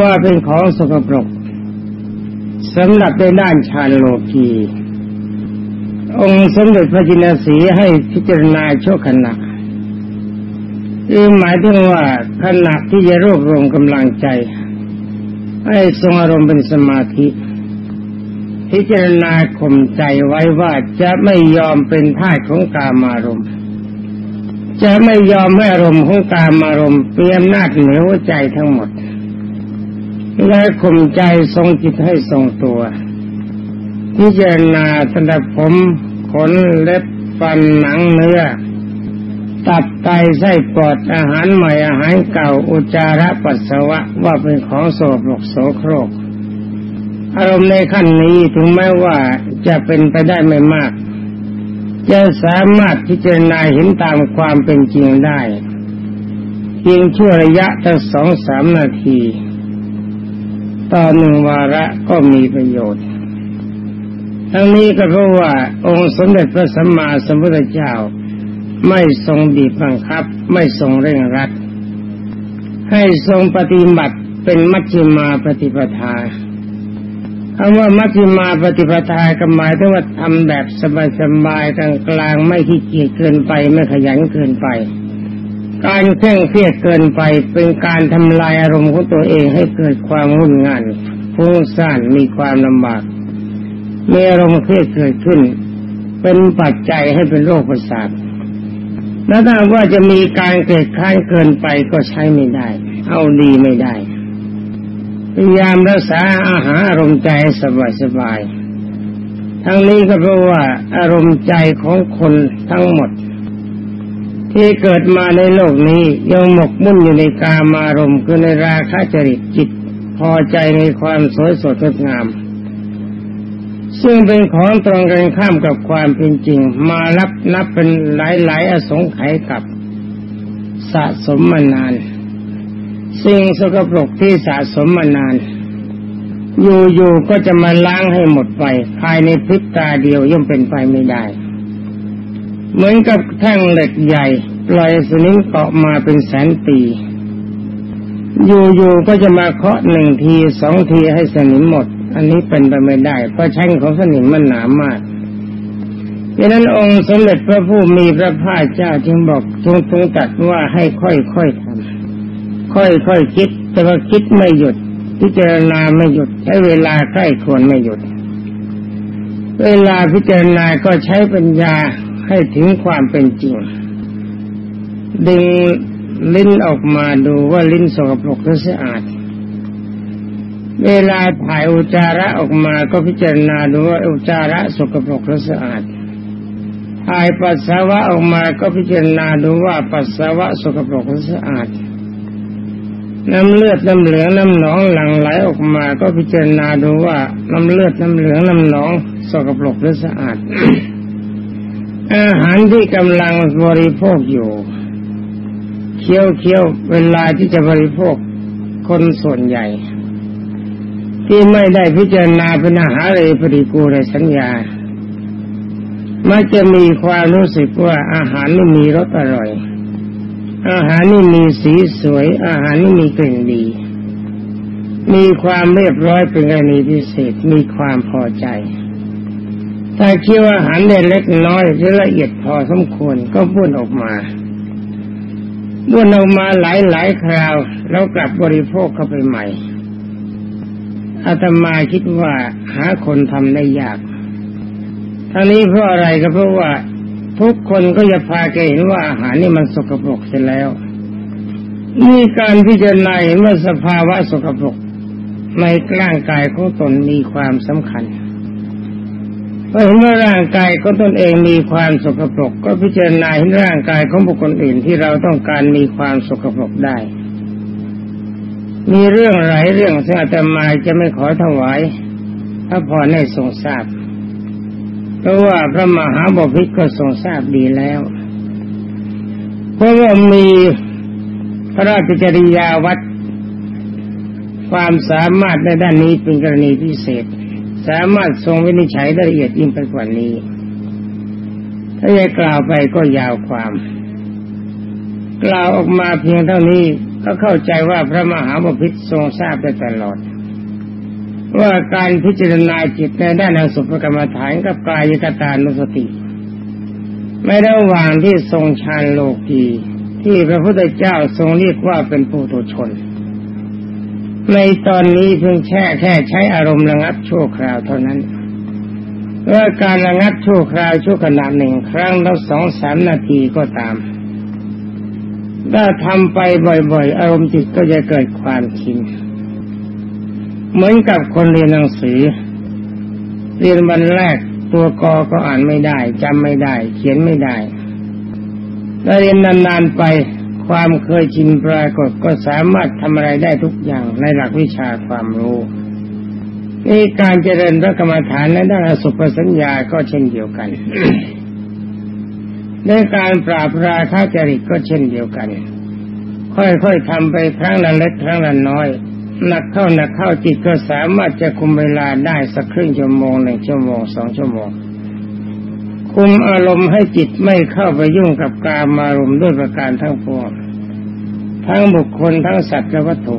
ว่าเป็นของสกปรกสำหรับในด้านชาโลกีองค์สมเด็จพระจินสีให้พิจารณาชั่วขณะคือหมายถึงว่าขณะที่จะรวบรวมกำลังใจ ให้ทรงอารมณ์เป็นสมาธิ พิจารณาข่มใจไว้ว่าจะไม่ยอมเป็นท่าของกามารมณ์ จะไม่ยอมให้อารมณ์ของกามอารมณ์เปี่ยนหน้าเหนือหัวใจทั้งหมด และข่มใจทรงจิตให้ทรงตัวพิจารณาตั้งแต่ผมขนเล็บฟันหนังเนื้อ ตับไตไส้ปอดอาหารใหม่อาหารเก่าอุจจาระปัสสาวะว่าเป็นของโสโครกโสโครก อารมณ์ในขั้นนี้ถึงแม้ว่าจะเป็นไปได้ไม่มาก จะสามารถพิจารณาเห็นตามความเป็นจริงได้ เพียงชั่วระยะตั้งสองสามนาที ต่อหนึ่งวาระก็มีประโยชน์ ทั้งนี้ก็เพราะว่าองค์สมเด็จพระสัมมาสัมพุทธเจ้า ไม่ทรงบีบบังคับ ไม่ทรงเร่งรัด ให้ทรงปฏิบัติเป็นมัชฌิมาปฏิปทา คำว่ามัชฌิมาปฏิปทาก็หมายถึงว่าทำแบบสบายๆกลางๆไม่ขี้เกียจเกินไปไม่ขยันเกินไป การเคร่งเครียดเกินไปเป็นการทำลายอารมณ์ของตัวเองให้เกิดความหุ่นงานฟุ้งซ่านมีความลำบากมีอารมณ์เครียดเกิดขึ้น เป็นปัจจัยให้เป็นโรคประสาทแล้วถ้าว่าจะมีการเกิดค้านเกินไปก็ใช้ไม่ได้ เอาดีไม่ได้ พยายามรักษาอาหารอารมณ์ใจสบายสบายทั้งนี้ก็เพราะว่าอารมณ์ใจของคนทั้งหมด ที่เกิดมาในโลกนี้ยังหมกมุ่นอยู่ในกามารมณ์คือในราคะจริตจิต พอใจในความสวยสดงดงาม ซึ่งเป็นของตรงกันข้ามกับความเป็นจริง มารับนับเป็นหลายๆ อสงไขยกับ สะสมมานาน สิ่งสกปรกที่สะสมมานาน อยู่ๆก็จะมาล้างให้หมดไป ภายในพริบตาเดียวย่อมเป็นไปไม่ได้ เหมือนกับแท่งเหล็กใหญ่ปล่อยสนิมเกาะมาเป็นแสนปี อยู่ๆก็จะมาเคาะหนึ่งทีสองทีให้สนิมหมด อันนี้เป็นไปไม่ได้ เพราะแช่งของสนิมมันหนามากดังนั้นองค์สมเด็จพระผู้มีพระภาคเจ้าจึงบอกทรงทรงตัดว่าให้ค่อยๆทำ ค่อยๆคคิด แต่ว่าคิดไม่หยุด พิจารณาไม่หยุด ใช้เวลาใกล้ควรไม่หยุด เวลาพิจารณาก็ใช้ปัญญาให้ถึงความเป็นจริง ดึงลิ้นออกมาดูว่าลิ้นสกปรกหรือสะอาด เวลาถ่ายอุจาระออกมาก็พิจารณาดูว่าอุจาระสกปรกหรือสะอาดถ่ายปัสสาวะออกมาก็พิจารณาดูว่าปัสสาวะสกปรกหรือสะอาด น้ำเลือดน้ำเหลืองน้ำหนองหลั่งไหลออกมา ก็พิจารณาดูว่าน้ำเลือดน้ำเหลืองน้ำหนองสกปรกหรือสะอาด อาหารที่กำลังบริโภคอยู่เคี้ยวเคี้ยวเวลาที่จะบริโภคคนส่วนใหญ่ ที่ไม่ได้พิจารณาเป็นอาหารเลยปริกูในสัญญามักจะมีความรู้สึกว่าอาหารนี่มีรสอร่อย อาหารนี่มีสีสวย อาหารนี่มีกลิ่นดี มีความเรียบร้อยเป็นกรณีพิเศษมีความพอใจ ถ้าคิดว่าอาหารได้เล็กน้อยหรือละเอียดพอสมควรก็พูดออกมาบ้วนออกมาหลายหลายคราว แล้วกลับบริโภคเข้าไปใหม่อาตมาคิดว่าหาคนทำได้ยากทั้งนี้เพราะอะไรก็เพราะว่า ทุกคนก็จะพาแกเห็นว่าอาหารนี่มันสกปรกเสร็จแล้วมีการพิจารณาเห็นว่าสภาวะสกปรกในร่างกายของตนมีความสำคัญเพราะเห็นว่าร่างกายของตนเองมีความสกปรก ก็พิจารณาเห็นร่างกายของบุคคลอื่นที่เราต้องการมีความสกปรกได้ มีเรื่องหลายเรื่องซึ่งอาตมาจะไม่ขอถวายถ้าพอให้ทรงทราบ เพราะว่าพระมหาบพิตรก็ทรงทราบดีแล้ว เพราะว่ามีพระราชจริยาวัด ความสามารถในด้านนี้เป็นกรณีพิเศษ สามารถทรงวินิจฉัยละเอียดยิ่งไปกว่านี้ ถ้าจะกล่าวไปก็ยาวความ กล่าวออกมาเพียงเท่านี้ก็เข้าใจว่าพระมหาบพิตรทรงทราบได้ตลอด ว่าการพิจารณาจิตในด้านอสุภกรรมฐานกับกายกตานุสติ ไม่ระหว่างที่ทรงฌานโลกีที่พระพุทธเจ้าทรงเรียกว่าเป็นปุถุชน ในตอนนี้เพียงแค่แค่ใช้อารมณ์ระงับชั่วคราวเท่านั้นว่าการระงับชั่วคราวชั่วขณะหนึ่งครั้งละสองสามนาทีก็ตามถ้าทำไปบ่อยๆ อารมณ์จิตก็จะเกิดความชิน เหมือนกับคนเรียนหนังสือ เรียนวันแรกตัวกอก็อ่านไม่ได้จำไม่ได้ เขียนไม่ได้ถ้าเรียนนานๆไปความเคยชินปรากฏก็สามารถทำอะไรได้ทุกอย่างในหลักวิชาความรู้นี่การเจริญพระกรรมฐานในด้านสุภสัญญาก็เช่นเดียวกันในการปราบราคาจริตก็เช่นเดียวกัน ค่อยๆทำไปครั้งละเล็กครั้งละน้อย หนักเข้าหนักเข้าจิตก็สามารถจะคุมเวลาได้สักครึ่งชั่วโมงหนึ่งชั่วโมงสองชั่วโมง คุมอารมณ์ให้จิตไม่เข้าไปยุ่งกับการมารมด้วยประการทั้งปวงทั้งบุคคลทั้งสัตว์และวัตถุ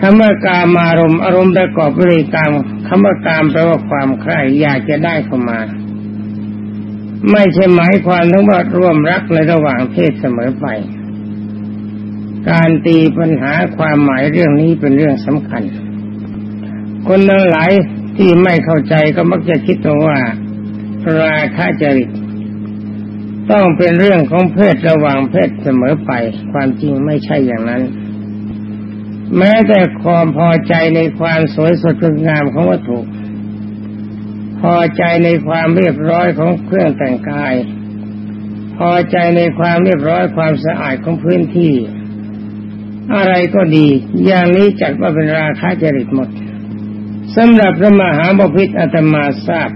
คำว่ากามารมอารมณ์ประกอบด้วยกามคำว่ากามแปลว่าความใคร่อยากจะได้เข้ามา ไม่ใช่หมายความถึงว่าร่วมรักในระหว่างเพศเสมอไป การตีปัญหาความหมายเรื่องนี้เป็นเรื่องสำคัญ คนทั้งหลายที่ไม่เข้าใจก็มักจะคิดว่าราคะจริตต้องเป็นเรื่องของเพศระหว่างเพศเสมอไป ความจริงไม่ใช่อย่างนั้น แม้แต่ความพอใจในความสวยสดงามของวัตถุ พอใจในความเรียบร้อยของเครื่องแต่งกาย พอใจในความเรียบร้อยความสะอาดของพื้นที่ อะไรก็ดี อย่างนี้จัดว่าเป็นราคาจริตหมดสำหรับพระมหาบพิตรอาตมาทราบ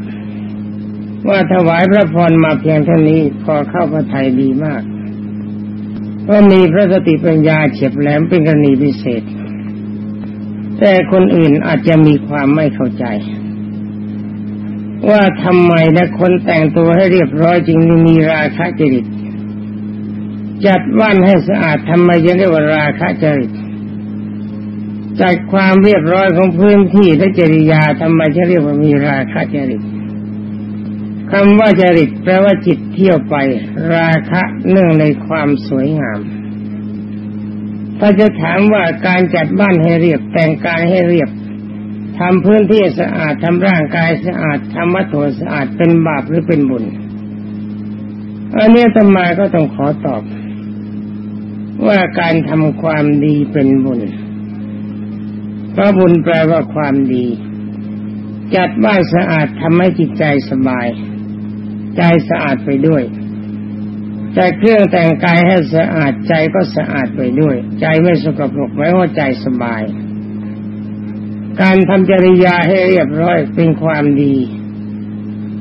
ว่าถวายพระพรมาเพียงเท่านี้พอเข้าพระทัยดีมากก็มีพระสติปัญญาเฉียบแหลมเป็นกรณีพิเศษ แต่คนอื่นอาจจะมีความไม่เข้าใจ ว่าทำไมนะคนแต่งตัวให้เรียบร้อยจึงมีราคะจริต จัดว่านให้สะอาดทำไมยังเรียกว่าราคะจริตจัดความเรียบร้อยของพื้นที่และจริยาทำไมจะเรียกว่ามีราคะจริตคำว่าจริตแปลว่าจิตเที่ยวไป ราคะเนื่องในความสวยงาม ถ้าจะถามว่าการจัดบ้านให้เรียบแต่งกายให้เรียบทำพื้นที่สะอาดทำร่างกายสะอาดทำวัตถุสะอาดเป็นบาปหรือเป็นบุญอันนี้ธรรมาก็ต้องขอตอบ ว่าการทำความดีเป็นบุญเพราะบุญแปลว่าความดี จัดบ้านสะอาดทำให้จิตใจสบาย ใจสะอาดไปด้วยแต่เครื่องแต่งกายให้สะอาดใจก็สะอาดไปด้วย ใจไม่สกปรกไว้ว่าใจสบาย การทำจริยาให้เรียบร้อยเป็นความดี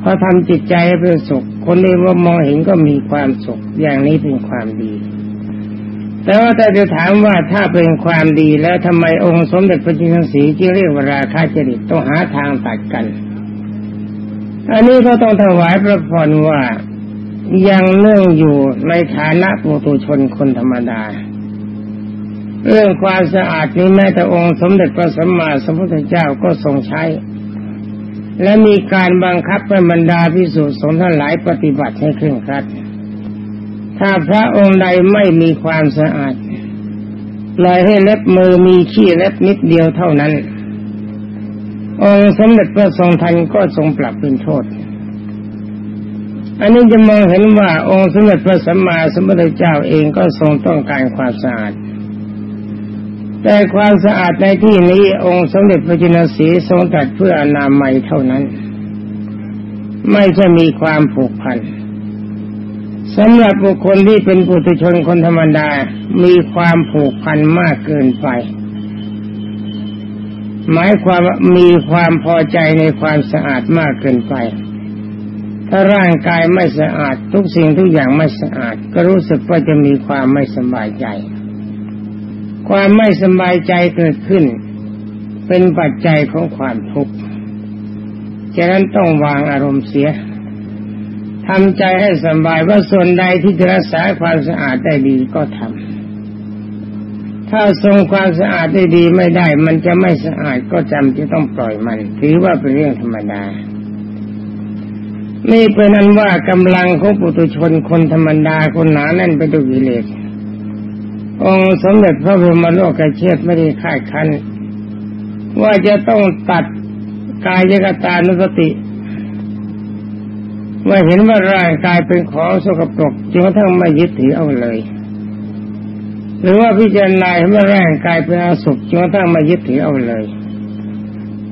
พอทำจิตใจให้เป็นสุข คนนี้ว่ามองเห็นก็มีความสุข อย่างนี้เป็นความดี แต่ว่าแต่จะถามว่าถ้าเป็นความดีแล้วทำไมองค์สมเด็จพระจินสีที่เรียกว่าราคาจริตต้องหาทางตัดกัน อันนี้ก็ต้องถวายพระพรว่ายังเนื่องอยู่ในฐานะปุถุชนคนธรรมดา เรื่องความสะอาดนี้แม้แต่องค์สมเด็จพระสัมมาสัมพุทธเจ้าก็ทรงใช้ และมีการบังคับให้บรรดาพิสุสงฆ์ทั้งหลายปฏิบัติให้เคร่งครัด ถ้าพระองค์ใดไม่มีความสะอาดปล่อยให้เล็บมือมีขี้เล็บนิดเดียวเท่านั้น องค์สมเด็จพระทรงทันก็ทรงปรับเป็นโทษ อันนี้จะมองเห็นว่าองค์สมเด็จพระสัมมาสัมพุทธเจ้าเองก็ทรงต้องการความสะอาด แต่ความสะอาดในที่นี้องค์สมเด็จพระจินสีทรงตัดเพื่ออนามัยเท่านั้น ไม่ใช่มีความผูกพัน สำหรับบุคคลที่เป็นปุถุชนคนธรรมดา มีความผูกพันมากเกินไป หมายความว่ามีความพอใจในความสะอาดมากเกินไป ถ้าร่างกายไม่สะอาดทุกสิ่งทุกอย่างไม่สะอาด ก็รู้สึกว่าจะมีความไม่สบายใจ ความไม่สบายใจเกิดขึ้น เป็นปัจจัยของความทุกข์ฉะนั้นต้องวางอารมณ์เสีย ทำใจให้สบายว่าส่วนใดที่จะรักษาความสะอาดได้ดีก็ทำถ้าทรงความสะอาดได้ดีไม่ได้ มันจะไม่สะอาดก็จำจะต้องปล่อยมัน ถือว่าเป็นเรื่องธรรมดานี่เป็นนั้นว่ากำลังของปุถุชนคนธรรมดาคนหนาแน่นไปด้วยกิเลสองสมเด็จพระบรมโลกเชษไม่ได้คาดคันว่าจะต้องตัดกายกตานุสติ เมื่อเห็นว่าร่างกายเป็นของสกปรกจนกระทั่งไม่ยึดถือเอาเลย หรือว่าพิจารณาเห็นว่าร่างกายเป็นอสุภจนกระทั่งไม่ยึดถือเอาเลย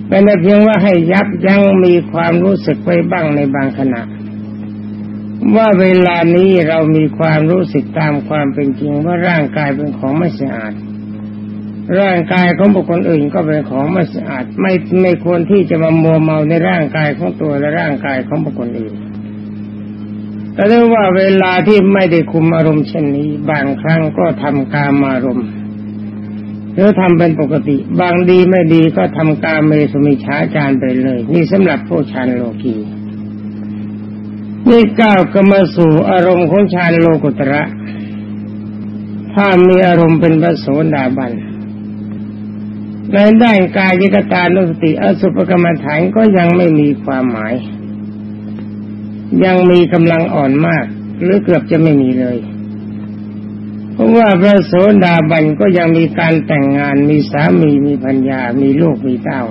เป็นแต่เพียงว่าให้ยับยั้งมีความรู้สึกไว้บ้างในบางขณะ ว่าเวลานี้เรามีความรู้สึกตามความเป็นจริงว่าร่างกายเป็นของไม่สะอาดร่างกายของบุคคลอื่นก็เป็นของไม่สะอาด ไม่ไม่ควรที่จะมามัวเมาในร่างกายของตัวและร่างกายของบุคคลอื่น แต่ด้ว่าเวลาที่ไม่ได้คุมอารมณ์เช่นนี้ บางครั้งก็ทำกามอารมณ์หรือทำเป็นปกติ บางดีไม่ดีก็ทำกาเมสุมิช้าจารไปเลย นี่สำหรับผู้ชานโลกีนี่ก้าวก็มาสู่อารมณ์ของชานโลกุตระ ถ้ามีอารมณ์เป็นพระโสดาบันในด้านกายยิกตานุสติอสุภกรรมฐานก็ยังไม่มีความหมาย ยังมีกำลังอ่อนมาก หรือเกือบจะไม่มีเลย เพราะว่าพระโสดาบันก็ยังมีการแต่งงานมีสามีมีพัญญา มีลูกมีเต้า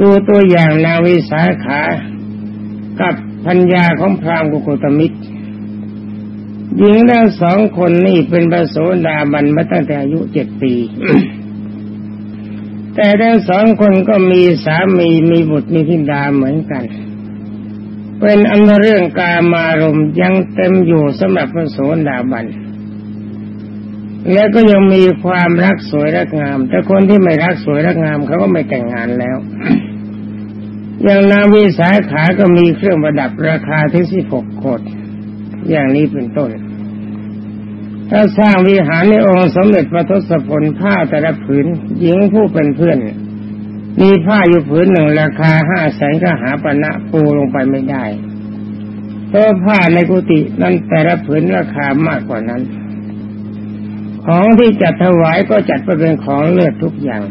ดูตัวอย่างนาวิสาขา กับพัญญาของพรามกุโกตมิตรหญิงทั้งสองคนนี่เป็นพระโสดาบันมาตั้งแต่อายุเจ็ดปี แต่ทั้งสองคนก็มีสามีมีบุตรมีธิดาเหมือนกัน เป็นอันเรื่องกามารมยังเต็มอยู่สำหรับพระโสดาบัน และก็ยังมีความรักสวยรักงาม แต่คนที่ไม่รักสวยรักงามเขาก็ไม่แต่งงานแล้ว อย่างนาวิสาขาก็มีเครื่องประดับราคาถึงสิบหกโคตอย่างนี้เป็นต้น ถ้าสร้างวิหารในองค์สมเด็จพระทศพลผ้าแต่ละผืนหญิงผู้เป็นเพื่อน มีผ้าอยู่ผืนหนึ่งราคาห้าแสนก็หาปณะปูลงไปไม่ได้เพราะผ้าในกุฏินั้นแต่ละผืนราคามากกว่านั้น ของที่จัดถวายก็จัดไปเป็นของเลือดทุกอย่าง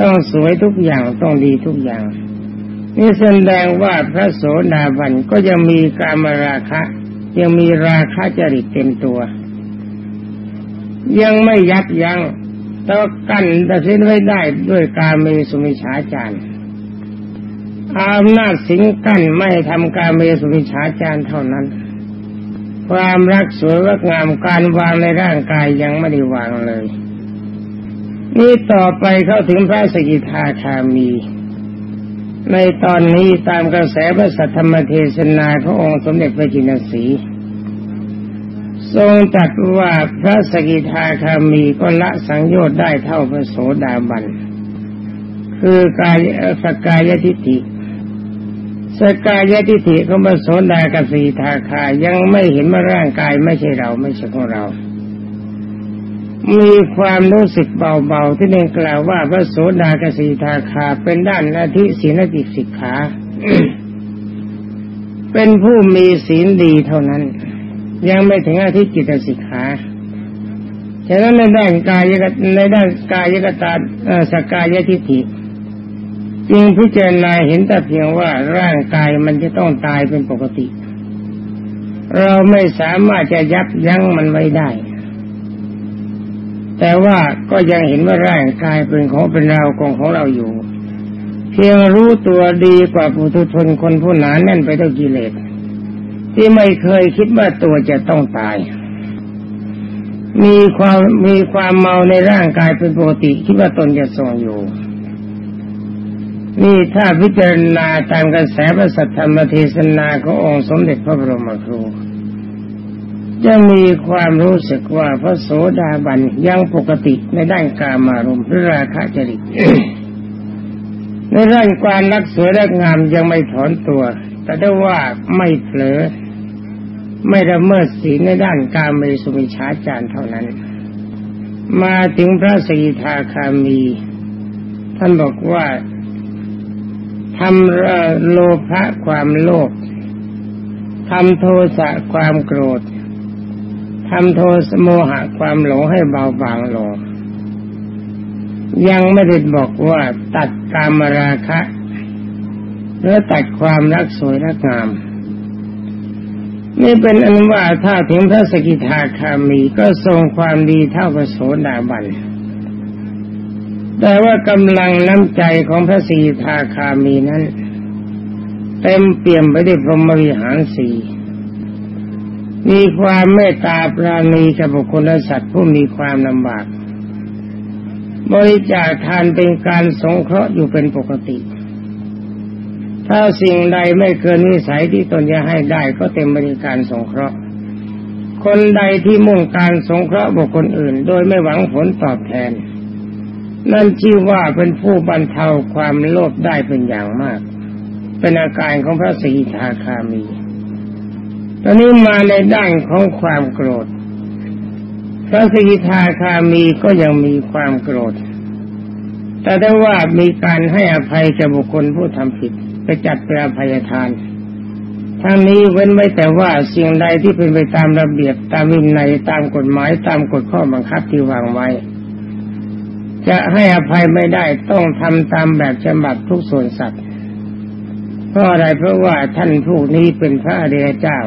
ต้องสวยทุกอย่างต้องดีทุกอย่างนี่แสดงว่าพระโสดาบันก็ยังมีการมราคะ ยังมีราคะจริตเต็มตัว ยังไม่ยับยัง้ง แต่กั้นตัดสินไว้ได้ด้วยการมีสุมิชาจารอำนาจสิงกั้นไม่ทำการเมสุมิชาจารเท่านั้น ความรักสวยรักงามการวางในร่างกายยังไม่ได้วางเลย นี่ต่อไปเข้าถึงพระสกิทาคามี ในตอนนี้ตามกระแสพระสัทธรรมเทศนาขององค์สมเด็จพระจินสี ทรงตัดว่าพระสกิทาคามีก็ละสังโยชน์ได้เท่าพระโสดาบัน คือกายสกายทิฏฐิสกายทิฏฐิของพระโสดากับสีทาคายังไม่เห็นว่าร่างกายไม่ใช่เราไม่ใช่ของเรา มีความรู้สึกเบาๆที่เน่งกล่าวว่าพระโสดากสีทาคาเป็นด้านอาทิศีลจิตสิกขา เป็นผู้มีศีลดีเท่านั้น ยังไม่ถึงอาทิจิตสิกขาฉะนั้นในด้านกายกในด้านกายกตาสกายทิฏฐิจึงพิจารณาเห็นแต่เพียงว่าร่างกายมันจะต้องตายเป็นปกติ เราไม่สามารถจะยับยั้งมันไว้ได้ แต่ว่าก็ยังเห็นว่าร่างกายเป็นของเป็นเราของของเราอยู่ เพียงรู้ตัวดีกว่าผู้ทุชนคนผู้หนาแน่นไปด้วยกิเลส ที่ไม่เคยคิดว่าตัวจะต้องตาย มีความมีความเมาในร่างกายเป็นปกติคิดว่าตนจะทรงอยู่ นี่ถ้าพิจารณาตามกระแสพระสัทธรรมเทศนาขององค์สมเด็จพระบรมครู จะมีความรู้สึกว่าพระโสดาบันยังปกติในด้านกามารมณ์หรือราคะจริตในด้านความรักสวยและงามยังไม่ถอนตัว แต่ได้ว่าไม่เผลอ ไม่ละเมิดศีลในด้านการมีสุมิชาจารเท่านั้น มาถึงพระสีทาคามี ท่านบอกว่าทำโลภะความโลภทำโทสะความโกรธททำโทสโมหะความหลงให้เบาบางลงยังไม่ได้บอกว่าตัดกามราคะ หรือตัดความรักสวยรักงาม นี่เป็นอันว่าถ้าถึงพระสกิทาคามีก็ทรงความดีเท่ากับโสดาบันแต่ว่ากำลังน้ำใจของพระสีทาคามีนั้น เต็มเปี่ยมไปด้วยพรหมวิหารสีมีความเมตตาปราณีกับบุคคลและสัตว์ผู้มีความลำบาก บริจาคทานเป็นการสงเคราะห์อยู่เป็นปกติ ถ้าสิ่งใดไม่เกินวิสัยที่ตนจะให้ได้ก็เต็มบริการสงเคราะห์ คนใดที่มุ่งการสงเคราะห์บุคคลอื่น โดยไม่หวังผลตอบแทน นั่นชื่อว่าเป็นผู้บรรเทาความโลภได้เป็นอย่างมาก เป็นอาการของพระสีทาคามี ตอนนี้มาในด้านของความโกรธ พระสกิทาคามีก็ยังมีความโกรธ แต่ได้ว่ามีการให้อภัยแก่บุคคลผู้ทำผิด ไปจัดเป็นอภัยทานทั้งนี้เว้นไว้แต่ว่าสิ่งใดที่เป็นไปตามระเบียบตามวินัยตามกฎหมายตามกฎข้อบังคับที่วางไว้ จะให้อภัยไม่ได้ต้องทำตามแบบฉบับทุกส่วนสัตว์เพราะอะไรเพราะว่าท่านผู้นี้เป็นพระอริยเจ้า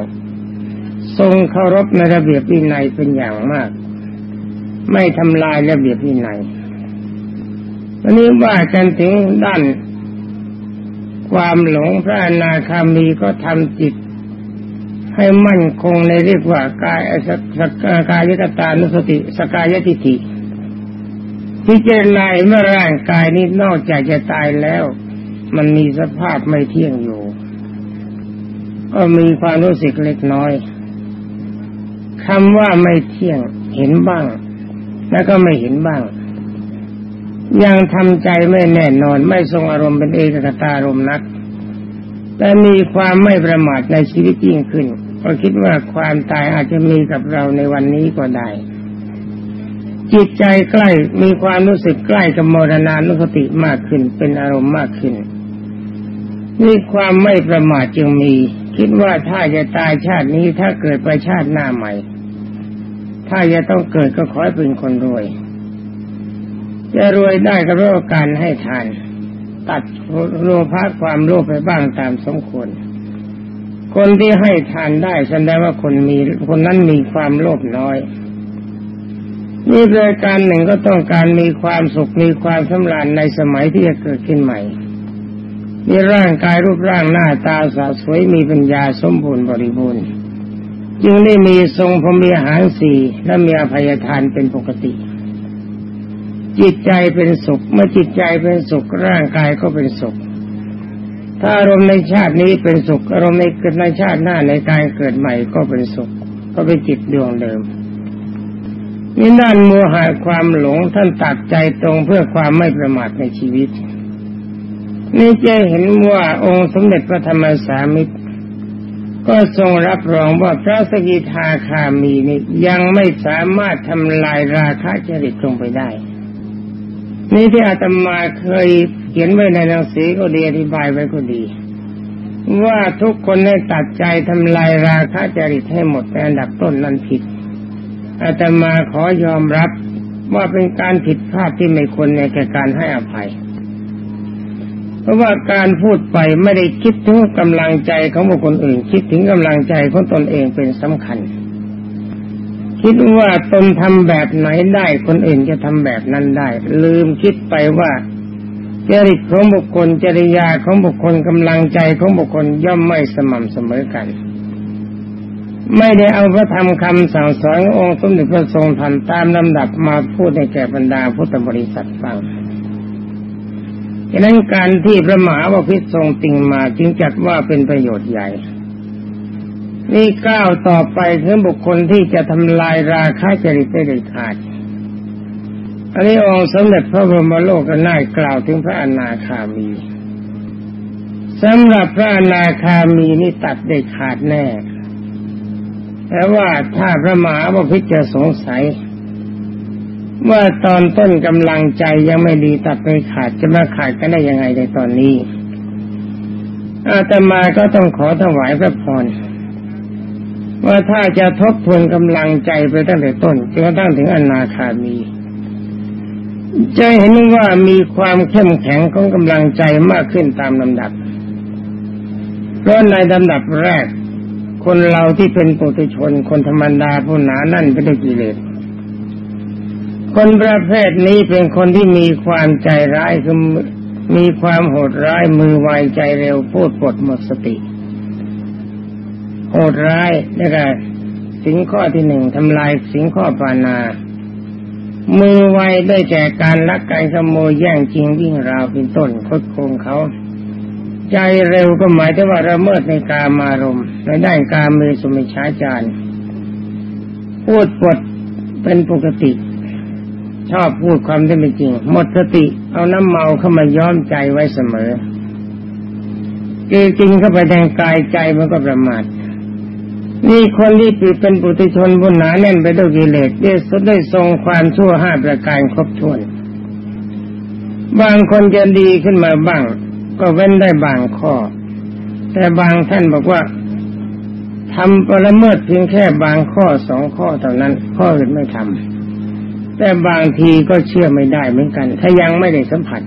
ทรงเคารพในระเบียบวินัยเป็นอย่างมาก ไม่ทำลายระเบียบวินัยวันนี้ว่ากันถึงด้าน ความหลงพระอนาคามีก็ทำจิต ให้มั่นคงในเรียกว่ากายสกกายกตานุสติสกายติทิพิจารณาเมื่อร่างกายนี้นอกจากจะตายแล้ว มันมีสภาพไม่เที่ยงอยู่ ก็มีความรู้สึกเล็กน้อยคำว่าไม่เที่ยงเห็นบ้าง แล้วก็ไม่เห็นบ้าง ยังทำใจไม่แน่นอนไม่ทรงอารมณ์เป็นเอกคตารมนัก แต่มีความไม่ประมาทในชีวิตยิ่งขึ้นเพราะคิดว่าความตายอาจจะมีกับเราในวันนี้ก็ได้ จิตใจใกล้มีความรู้สึกใกล้กับมรณานุสติมากขึ้น เป็นอารมณ์มากขึ้นมีความไม่ประมาทจึงมี คิดว่าถ้าจะตายชาตินี้ถ้าเกิดไปชาติหน้าใหม่ ถ้าจะต้องเกิดก็ขอให้เป็นคนรวย จะรวยได้ก็เพราะการให้ทาน ตัดโลภะความโลภไปบ้างตามสมควรคนที่ให้ทานได้แสดงว่าคนมีคนนั้นมีความโลภน้อยนี่รายการหนึ่งก็ต้องการมีความสุขมีความสำราญในสมัยที่จะเกิดขึ้นใหม่มีร่างกายรูปร่างหน้าตาสะสวยมีปัญญาสมบูรณ์บริบูรณ์จึงได้มีทรงพรมีหารสี่และมีอภัยทานเป็นปกติ จิตใจเป็นสุขเมื่อจิตใจเป็นสุขร่างกายก็เป็นสุข ถ้าอารมณ์ในชาตินี้เป็นสุข อารมณ์ในเกิดในชาติหน้าในการเกิดใหม่ก็เป็นสุข ก็เป็นจิตดวงเดิมนี่ด้านโมหะความหลงท่านตัดใจตรงเพื่อความไม่ประมาทในชีวิต นี่จะเห็นว่าองค์สมเด็จพระธรรมสามิตร ก็ทรงรับรองว่าพระสกิทาคามีนี่ยังไม่สามารถทำลายราคะจริตลงไปได้ นี่ที่อาตมาเคยเขียนไว้ในหนังสือก็ดีอธิบายไว้ก็ดี ว่าทุกคนให้ตัดใจทำลายราคะจริตให้หมดแต่อันดับต้นนั้นผิดอาตมาขอยอมรับว่าเป็นการผิดพลาดที่ไม่ควรในแก่การให้อภัย เพราะว่าการพูดไปไม่ได้คิดถึงกำลังใจของบุคคลอื่น คิดถึงกำลังใจของตนเองเป็นสำคัญ คิดว่าตนทำแบบไหนได้คนอื่นจะทำแบบนั้นได้ ลืมคิดไปว่าจริตของบุคคลจริยาของบุคคลกำลังใจของบุคคลย่อมไม่สม่ำเสมอกัน ไม่ได้เอาพระธรรมคำสั่งสอนองค์สมเด็จพระทรงทันตามลำดับมาพูดในแก่บรรดาพุทธบริษัทฟังฉะนั้นการที่พระมหาวพิตรทรงติงมาจึงจัดว่าเป็นประโยชน์ใหญ่ นี่ก้าวต่อไปคือบุคคลที่จะทำลายราคาจริตได้เด็ดขาด อันนี้องค์สมเด็จพระบรมโลกนากล่าวถึงพระอนาคามีสำหรับพระอนาคามีนี่ตัดได้ขาดแน่ แต่ว่าถ้าพระมหาวพิตรจะสงสัย ว่าตอนต้นกำลังใจยังไม่ดีตัดไปขาดจะมาขาดกันได้ยังไงในตอนนี้อาตมาก็ต้องขอถวายพระพร ว่าถ้าจะทบทวนกำลังใจไปตั้งแต่ต้นจนกระทั่งถึงอนาคามี จะเห็นว่ามีความเข้มแข็งของกำลังใจมากขึ้นตามลำดับ เพราะในลำดับแรก คนเราที่เป็นปุถุชน คนธรรมดาผู้หนานั่นไปด้วยกิเลสคนประเภทนี้เป็นคนที่มีความใจร้ายคือมีความโหดร้ายมือไวใจเร็วพูดปดหมดสติ โหดร้ายนี่ก็สิ่งข้อที่หนึ่งทำลายสิ่งข้อปานา มือไวได้แก่การลักการขโมยแย่งจริงวิ่งราวเป็นต้นคดโกงเขา ใจเร็วก็หมายถึงว่าระเมิดในกามารมณ์ในด้านการมือสมิชาจารพูดปดเป็นปกติ ชอบพูดความที่ไม่จริง หมดสติเอาน้ำเมาเข้ามาย้อมใจไว้เสมอจริงเข้าไปแทงกายใจมันก็ประมาท นี่คนที่ปิดเป็นปุถุชนบนหนาแน่นไปด้วยกิเลสได้สุดได้ทรงความชั่วห้าประการครบถ้วน บางคนจะดีขึ้นมาบ้าง ก็เว้นได้บางข้อ แต่บางท่านบอกว่าทำปรเมิดเพียงแค่บางข้อสองข้อเท่านั้น ข้ออื่นไม่ทำแต่บางทีก็เชื่อไม่ได้เหมือนกัน ถ้ายังไม่ได้สัมผัส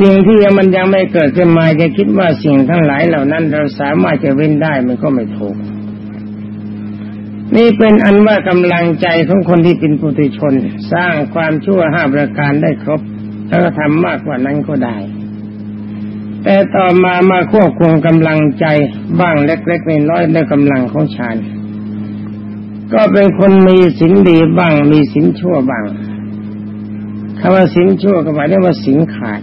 สิ่งที่มันยังไม่เกิดขึ้นมาจะคิดว่าสิ่งทั้งหลายเหล่านั้น เราสามารถจะเว้นได้มันก็ไม่ถูก นี่เป็นอันว่ากำลังใจของคนที่เป็นปุถุชน สร้างความชั่วห้าประการได้ครบแล้วก็ทำมากกว่านั้นก็ได้ แต่ต่อมามาควบคุมกำลังใจบ้างเล็กๆน้อยๆในกำลังของฌานก็เป็นคนมีสินดีบ้างมีสินชั่วบ้างคำว่าสินชั่วก็หมายถึงว่าสินขาด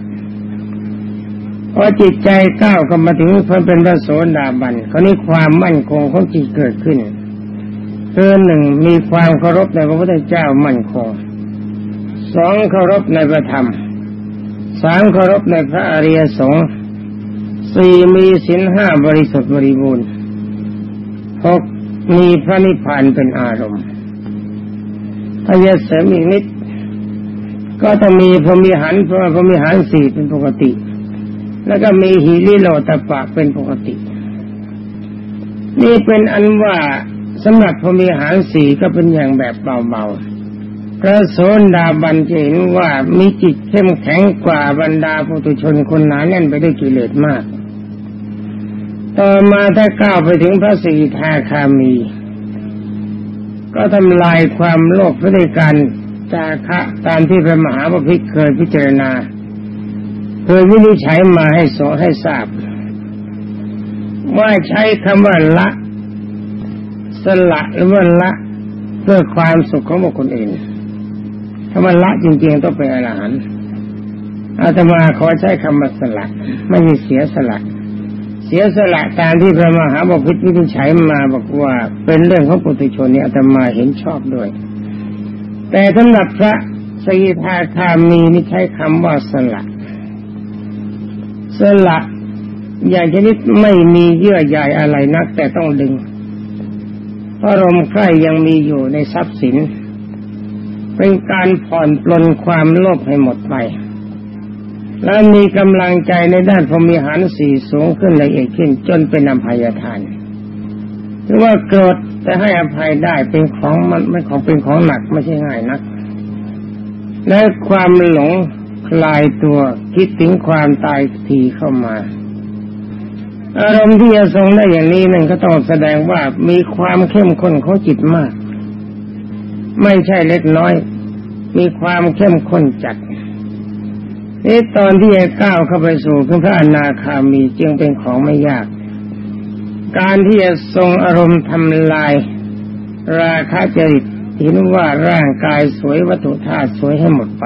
พอจิตใจก้าวเข้ามาถึงเพิ่มเป็นพระโสดาบันเขานี้ความมั่นคงของจิตเกิดขึ้นคือหนึ่งมีความเคารพในพระพุทธเจ้ามั่นคงสองเคารพในพระธรรมสามเคารพในพระอริยสงฆ์สี่มีศีลห้าบริสุทธิ์บริบูรณ์หกมีพระนิพพานเป็นอารมณ์ถ้าจะเสริมอีกนิด ก็ต้องมีพรมีหันเพราะพรมีหันสี่เป็นปกติ แล้วก็มีหิริโลตปะเป็นปกติ นี่เป็นอันว่าสำหรับพมีหารสีก็เป็นอย่างแบบเบาๆ พระโสดาบันจะเห็นว่ามีจิตเข้มแข็งกว่าบรรดาปุถุชนคนหนาแน่นไปด้วยกิเลสมาก ต่อมาถ้าก้าวไปถึงพระสีทาคามี ก็ทำลายความโลภด้วยการจาคะตามที่พระมหาปพิเคยพิจารณา เคยวินิจฉัยมาให้สอให้ทราบ ว่าใช้คำว่าละ สละหรือว่าละ เพื่อความสุขของบุคคลอื่นคำว่าละจริงๆต้องเป็นอรหันต์อาตมาขอใช้คำว่าสละ ไม่ใช่เสียสละ เสียสละตามที่พระมหาบพิตรวินิจฉัยมาบอกว่าเป็นเรื่องของปุถุชนนี่อาตมาเห็นชอบด้วย แต่สำหรับพระสกิทาคามีนี่ใช้คำว่าสละ สละอย่างชนิดไม่มีเยื่อใยอะไรนัก แต่ต้องดึงเพราะรมใคร่ยังมีอยู่ในทรัพย์สิน เป็นการผ่อนปลนความโลภให้หมดไป และมีกำลังใจในด้านพรมีหารสีสูงขึ้นละเอียดขึ้นจนเป็นอภัยทานหรือว่าโกรธแต่ให้อภัยได้เป็นของมันไม่ของเป็นของหนักไม่ใช่ง่ายนัก และความหลง ลายตัวคิดถึงความตายทีเข้ามา อารมณ์ที่จะทรงได้อย่างนี้นั่นก็ต้องแสดงว่ามีความเข้มข้นของจิตมาก ไม่ใช่เล็กน้อย มีความเข้มข้นจัดนี่ตอนที่จะก้าวเข้าไปสู่พระอนาคามีจึงเป็นของไม่ยาก การที่จะทรงอารมณ์ทำลาย ราคะจริตเห็นว่าร่างกายสวยวัตถุธาตุสวยให้หมดไป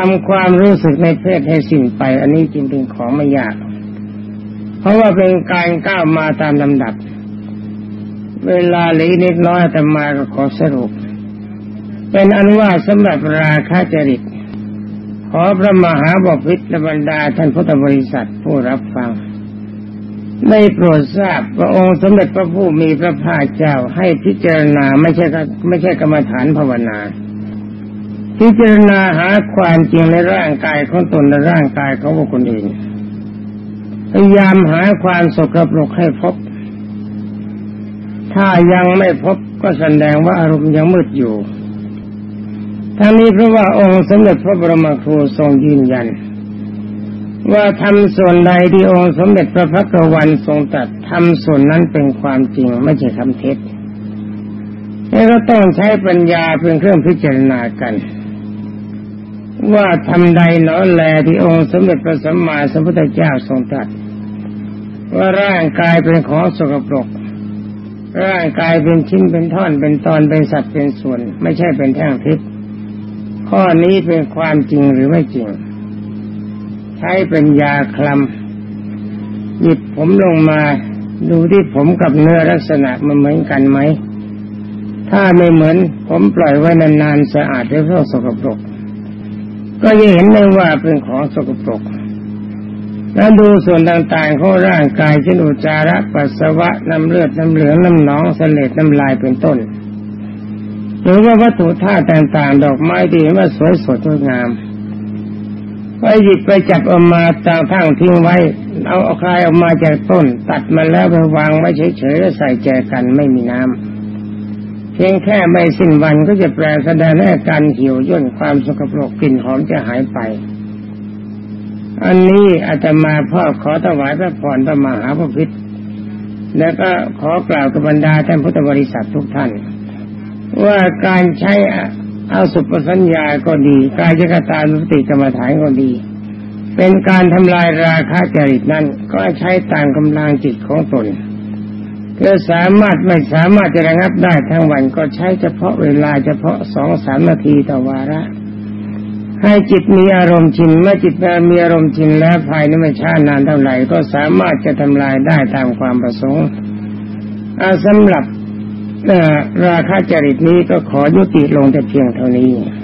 ทำความรู้สึกในเพศให้สิ้นไป อันนี้จริงเป็นของไม่ยาก เพราะว่าเป็นการก้าวมาตามลำดับ เวลาเหลือนิดน้อยแต่มาก็ขอสรุป เป็นอันว่าสำหรับราคาจริต ขอพระมหาบพิตรบรรดาท่านพุทธบริษัทผู้รับฟังได้โปรดทราบพระองค์สมเด็จพระผู้มีพระภาคเจ้าให้พิจารณาไม่ใช่ไม่ใช่กรรมฐานภาวนา พิจารณาหาความจริงในร่างกายของตนและร่างกายของบุคคลอื่นพยายามหาความสกปรกให้พบ ถ้ายังไม่พบก็แสดงว่าอารมณ์ยังมืดอยู่ทั้งนี้เพราะว่าองค์สมเด็จพระบรมครูทรงยืนยัน ว่าทำส่วนใดที่องค์สมเด็จพระพักวันทรงตัดทำส่วนนั้นเป็นความจริงไม่ใช่คำเท็จแล้วก็ต้องใช้ปัญญาเป็นเครื่องพิจารณากัน ว่าทำใดหนอแลที่องค์สมเด็จพระสัมมาสัมพุทธเจ้าทรงตรัสว่าร่างกายเป็นของสกปรก ร่างกายเป็นชิ้นเป็นท่อนเป็นตอนเป็นสัตว์เป็นส่วน ไม่ใช่เป็นแท่งทิพย์ข้อนี้เป็นความจริงหรือไม่จริง ใช้เป็นยาคลำหยิบผมลงมาดูที่ผมกับเนื้อลักษณะมันเหมือนกันไหม ถ้าไม่เหมือนผมปล่อยไว้นานๆสะอาดหรือเพราะสกปรก ก็จะเห็นได้ว่าเป็นของสกปรกแล้วดูส่วนต่างๆของร่างกายเช่นอุจาระปัสสาวะน้ำเลือดน้ำเหลืองน้ำหนองเสลดน้ำลายเป็นต้น หรือว่าวัตถุธาตุต่างๆ ดอกไม้ดีว่าสวยสดงดงามไปหยิบไปจับเอามาตางทั้งทิ้งไว้ เอาเอาคลายออกมาจากต้น ตัดมาแล้วไปวางไว้เฉยๆแล้วใส่แจกันไม่มีน้ำ พียงแค่ไม่สิ้นวันก็จะแปลแสดงให้การเหี่ยวย่นความสกปรกกลิ่นหอมจะหายไป อันนี้อาตมาพ่อขอถวายพระพรพระมหาพระพิษแล้วก็ขอกล่าวกับบรรดาท่านพุทธบริษัททุกท่าน ว่าการใช้เอาสุปสัญญาก็ดี กายจกตานุสติกรรมฐานก็ดี เป็นการทำลายราคะจริตนั้นก็ใช้ตามกำลังจิตของตน เพื่อสามารถไม่สามารถจะระงับได้ทั้งวันก็ใช้เฉพาะเวลาเฉพาะสองสามนาทีต่อวาระ ให้จิตมีอารมณ์ชินเมื่อจิตมีอารมณ์ชินแล้วภายในไม่ช้านานเท่าไหร่ก็สามารถจะทำลายได้ตามความประสงค์สำหรับราคาจริตนี้ก็ขอยุติลงแต่เพียงเท่านี้